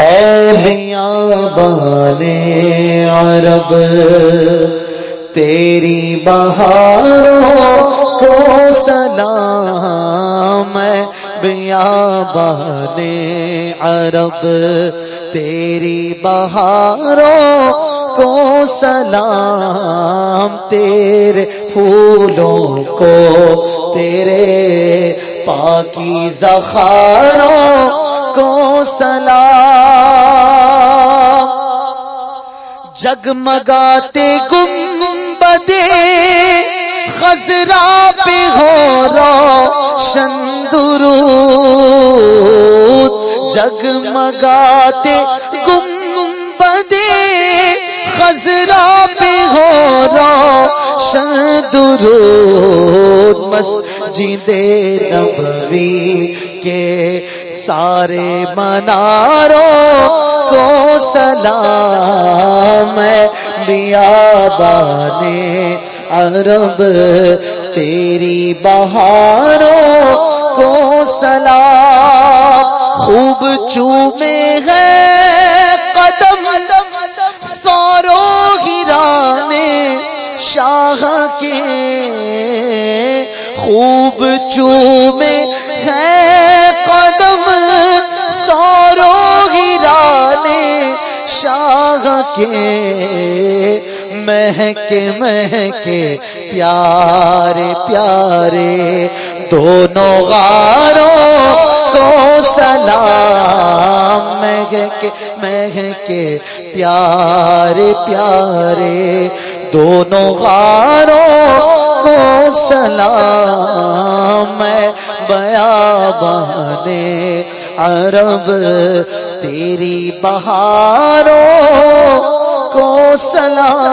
اے بیابان عرب، تیری بہاروں کو سلام میں بیابان عرب، تیری بہاروں کو سلام، تیرے پھولوں کو، تیرے پاکی زخاروں کو سلام۔ جگمگاتے گم بدے خزرا پہ ہو روشن درود۔ جگمگاتے گم بدے خزرا پہ ہو روشن درود۔ مسجد نبوی کے سارے مناروں کو سلام بیابان عرب، تیری بہاروں کو سلام۔ خوب چومے ہیں قدم سورو گرانے شاہ کے۔ خوب چومے ہیں کے مہکے مہکے پیارے پیارے دونوں غاروں کو سلام مہکے مہکے پیارے پیارے دونوں غاروں کو سلام میں بیابان عرب تیری بہاروں کو سلام